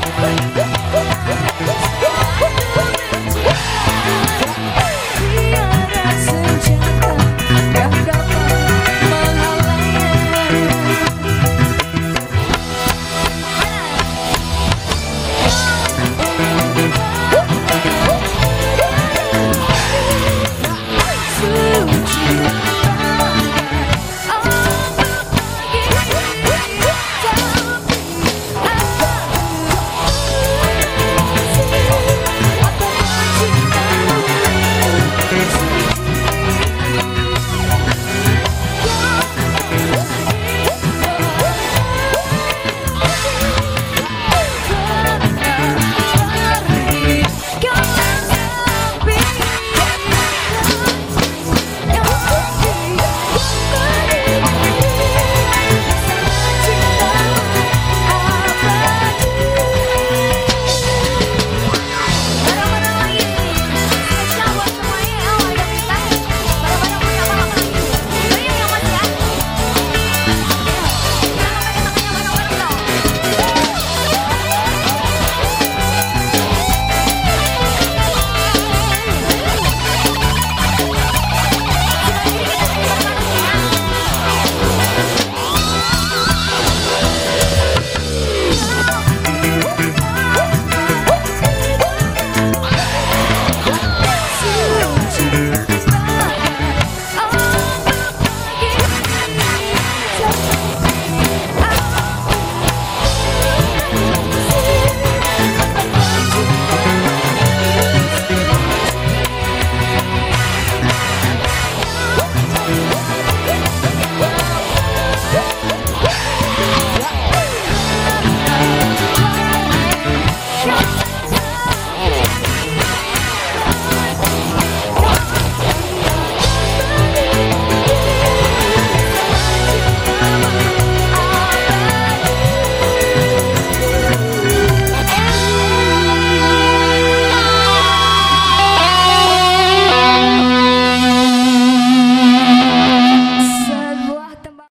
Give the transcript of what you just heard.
Woo!